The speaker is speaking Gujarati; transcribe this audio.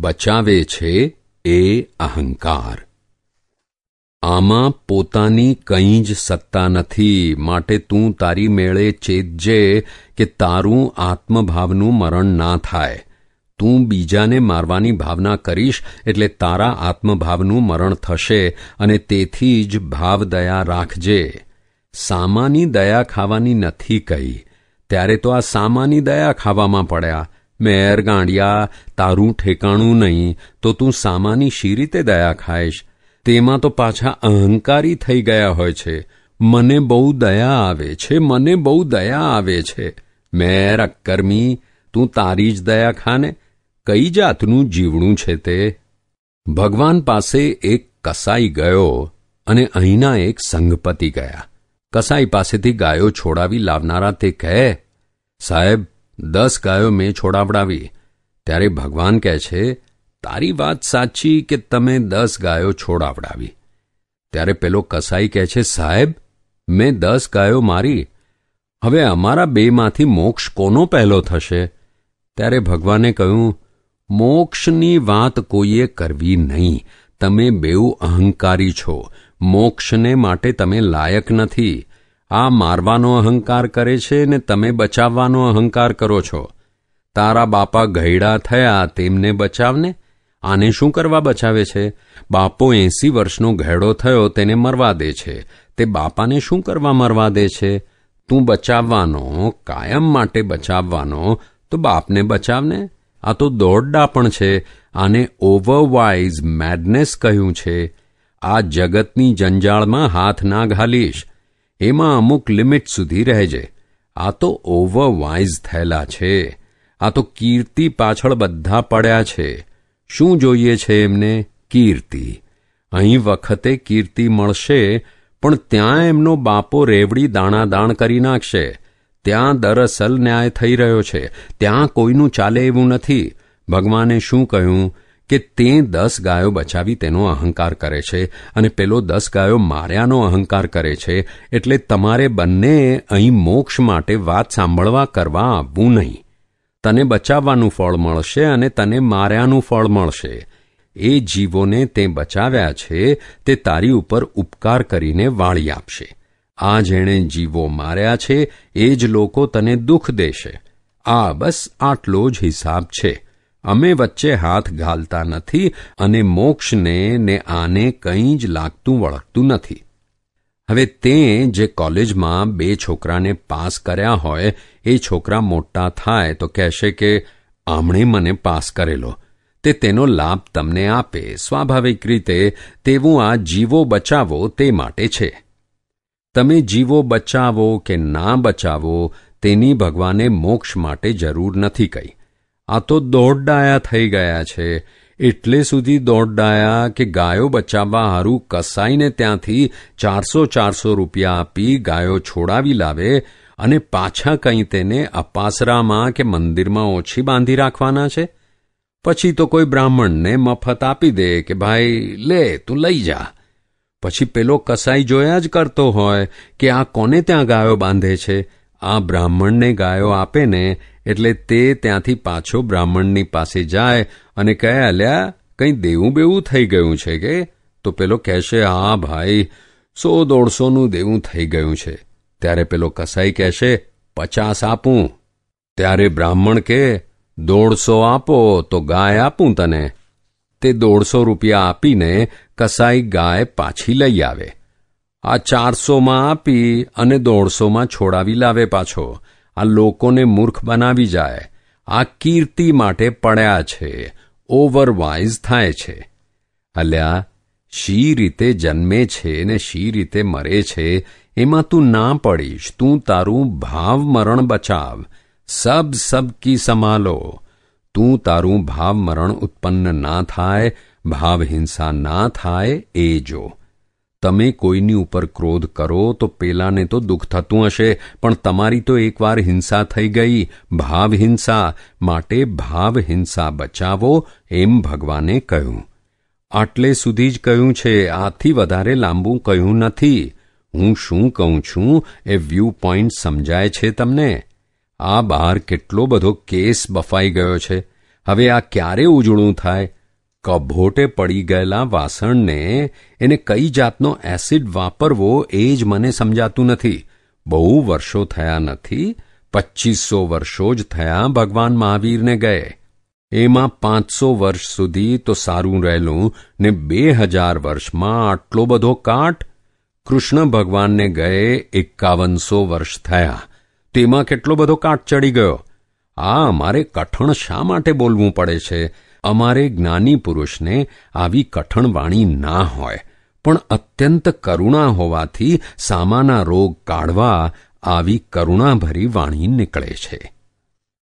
બચાવે છે એ અહંકાર. આમાં પોતાની કંઈ જ સત્તા નથી. માટે તું તારી મેળે ચેતજે કે તારું આત્મભાવનું મરણ ના થાય. તું બીજાને મારવાની ભાવના કરીશ એટલે તારા આત્મભાવનું મરણ થશે અને તેથી જ ભાવદયા રાખજે. સામાની દયા ખાવાની નથી કહી. ત્યારે તો આ સામાની દયા ખાવામાં પડ્યા. મેર ગાંડિયા, તારું ઠેકાણું નહીં, તો તું સામાની શી રીતે દયા ખાઈશ? તેમાં તો પાછા અહંકારી થઈ ગયા હોય છે. મને બહુ દયા આવે છે, મને બહુ દયા આવે છે. મેર અક્કર્મી, તું તારી જ દયા ખાને? કઈ જાતનું જીવણું છે તે? ભગવાન પાસે એક કસાઈ ગયો અને અહીંના એક સંઘપતિ ગયા. કસાઈ પાસેથી ગાયો છોડાવી લાવનારા તે કહે, સાહેબ દસ ગાયો મેં છોડાવડાવી. ત્યારે ભગવાન કહે છે, તારી વાત સાચી કે તમે દસ ગાયો છોડાવડાવી? ત્યારે પેલો કસાઈ કહે છે, સાહેબ, મેં દસ ગાયો મારી. હવે અમારા બેમાંથી મોક્ષ કોનો પહેલો થશે? ત્યારે ભગવાને કહ્યું, મોક્ષની વાત કોઈએ કરવી નહીં. તમે બેઉ અહંકારી છો. મોક્ષને માટે તમે લાયક નથી. આ મારવાનો અહંકાર કરે છે ને તમે બચાવવાનો અહંકાર કરો છો. તારા બાપા ઘયડા થયા, તેમને બચાવને આને શું કરવા બચાવે છે? બાપો એંસી વર્ષનો ઘેડો થયો, તેને મરવા દે છે. તે બાપાને શું કરવા મરવા દે છે? તું બચાવવાનો, કાયમ માટે બચાવવાનો, તો બાપને બચાવને આ તો દોડડા પણ છે. આને ઓવરવાઇઝ મેડનેસ કહ્યું છે. આ જગતની જંજાળમાં હાથ ના ઘાલીશ. એમાં અમુક લિમિટ સુધી રહેજે આ તો ઓવરવાઇઝ થયેલા છે. આ તો કીર્તિ પાછળ બધા પડ્યા છે. શું જોઈએ છે એમને? કીર્તિ. અહીં વખતે કીર્તિ મળશે, પણ ત્યાં એમનો બાપો રેવડી દાણાદાણ કરી નાખશે. ત્યાં દરઅસલ ન્યાય થઈ રહ્યો છે. ત્યાં કોઈનું ચાલે એવું નથી. ભગવાને શું કહ્યું? કે તે દસ ગાયો બચાવી તેનો અહંકાર કરે છે અને પેલો દસ ગાયો માર્યાનો અહંકાર કરે છે એટલે તમારે બંને અહીં મોક્ષ માટે વાત સાંભળવા કરવા આવવું નહીં. તને બચાવવાનું ફળ મળશે અને તને માર્યાનું ફળ મળશે. એ જીવોને તે બચાવ્યા છે, તે તારી ઉપર ઉપકાર કરીને વાળી આપશે. આ જેણે જીવો માર્યા છે, એ જ લોકો તને દુઃખ દેશે. આ બસ આટલો જ હિસાબ છે. અમે વચ્ચે હાથ ઘાલતા નથી અને મોક્ષને ને આને કંઈ જ લાગતું વળગતું નથી. હવે તે જે કોલેજમાં બે છોકરાને પાસ કર્યા હોય, એ છોકરા મોટા થાય તો કહેશે કે, આમણે મને પાસ કરેલો. તે તેનો લાભ તમને આપે. સ્વાભાવિક રીતે તેવું આ જીવો બચાવો તે માટે છે. તમે જીવો બચાવો કે ના બચાવો, તેની ભગવાને મોક્ષ માટે જરૂર નથી કહી આ તો દોડડાયા થઈ ગયા છે. એટલે સુધી દોડડાયા કે ગાયો બચાવવા હારું કસાઈને ત્યાંથી ચારસો ચારસો રૂપિયા આપી ગાયો છોડાવી લાવે અને પાછા કંઈ તેને અપાસરામાં કે મંદિરમાં ઓછી બાંધી રાખવાના છે? પછી તો કોઈ બ્રાહ્મણને મફત આપી દે કે ભાઈ, લે, તું લઈ જા. પછી પેલો કસાઈ જોયા જ કરતો હોય કે આ કોને ત્યાં ગાયો બાંધે છે? આ બ્રાહ્મણને ગાયો આપે ને એટલે તે ત્યાંથી પાછો બ્રાહ્મણની પાસે જાય અને કહે, અલ્યા, કંઈ દેવું બેવું થઈ ગયું છે કે? તો પેલો કહેશે, હા, ભાઈ, સો દોઢસોનું દેવું થઈ ગયું છે. ત્યારે પેલો કસાઈ કહેશે, પચાસ આપું. ત્યારે બ્રાહ્મણ કે, દોઢસો આપો તો ગાય આપું તને. તે દોઢસો રૂપિયા આપીને કસાઈ ગાય પાછી લઈ આવે. આ ચારસોમાં આપી અને દોઢસોમાં છોડાવી લાવે પાછો. આ લોકોને મૂર્ખ બનાવી જાય. આ કીર્તિ માટે પડ્યા છે. ઓવરવાઇઝ થાય છે. અલ્યા, શી રીતે જન્મે છે ને શી રીતે મરે છે, એમાં તું ના પડીશ. તું તારું ભાવ મરણ બચાવ. સબ સબ કી સમાલો તું તારું ભાવ મરણ ઉત્પન્ન ના થાય ભાવ હિંસા ના થાય, એ જો. તમે કોઈની ઉપર ક્રોધ કરો તો પેલાને તો દુઃખ થતું હશે, પણ તમારી તો એકવાર હિંસા થઈ ગઈ, ભાવ હિંસા. માટે ભાવ હિંસા બચાવો એમ ભગવાને કહ્યું. આટલે સુધી જ કહ્યું છે, આથી વધારે લાંબુ કહ્યું નથી. હું શું કહું છું, એ વ્યૂ પોઈન્ટ સમજાય છે તમને? આ બહાર કેટલો બધો કેસ બફાઈ ગયો છે. હવે આ ક્યારે ઉજળું થાય? કભોટે પડી ગયેલા વાસણને એને કઈ જાતનો એસિડ વાપરવો એ જ મને સમજાતું નથી. બહુ વર્ષો થયા નથી, પચ્ચીસો વર્ષો જ થયા ભગવાન મહાવીરને ગયે. એમાં પાંચસો વર્ષ સુધી તો સારું રહેલું ને બે હજાર વર્ષમાં આટલો બધો કાટ? કૃષ્ણ ભગવાનને ગયે એકાવનસો વર્ષ થયા. તેમાં કેટલો બધો કાટ ચડી ગયો? આ અમારે કઠણ શા માટે બોલવું પડે છે? અમારે જ્ઞાની પુરુષને આવી કઠણ વાણી ના હોય, પણ અત્યંત કરુણા હોવાથી સામાના રોગ કાઢવા આવી કરુણાભરી વાણી નીકળે છે.